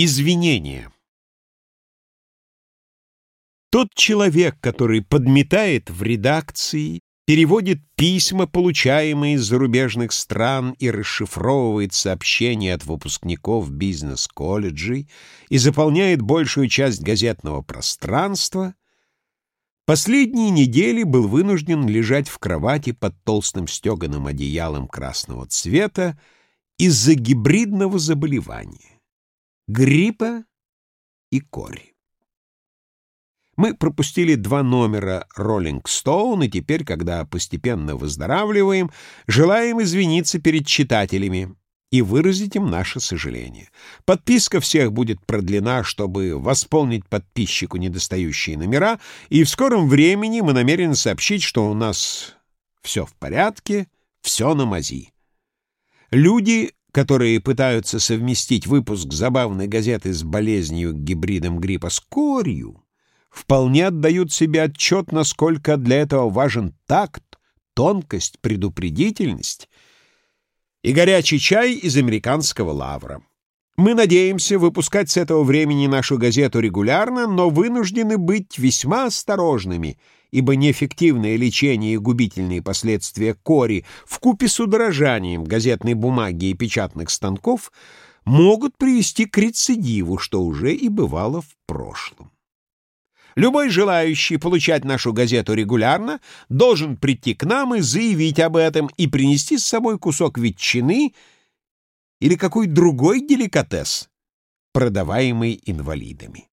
Извинения. Тот человек, который подметает в редакции, переводит письма, получаемые из зарубежных стран, и расшифровывает сообщения от выпускников бизнес-колледжей и заполняет большую часть газетного пространства, последние недели был вынужден лежать в кровати под толстым стеганым одеялом красного цвета из-за гибридного заболевания гриппа и кори. Мы пропустили два номера «Роллинг Стоун», и теперь, когда постепенно выздоравливаем, желаем извиниться перед читателями и выразить им наше сожаление. Подписка всех будет продлена, чтобы восполнить подписчику недостающие номера, и в скором времени мы намерены сообщить, что у нас все в порядке, все на мази. Люди которые пытаются совместить выпуск забавной газеты с болезнью гибридом гриппа с корью, вполне отдают себе отчет, насколько для этого важен такт, тонкость, предупредительность и горячий чай из американского лавра. Мы надеемся выпускать с этого времени нашу газету регулярно, но вынуждены быть весьма осторожными — ибо неэффективное лечение и губительные последствия кори вкупе с удорожанием газетной бумаги и печатных станков могут привести к рецидиву, что уже и бывало в прошлом. Любой желающий получать нашу газету регулярно должен прийти к нам и заявить об этом и принести с собой кусок ветчины или какой другой деликатес, продаваемый инвалидами.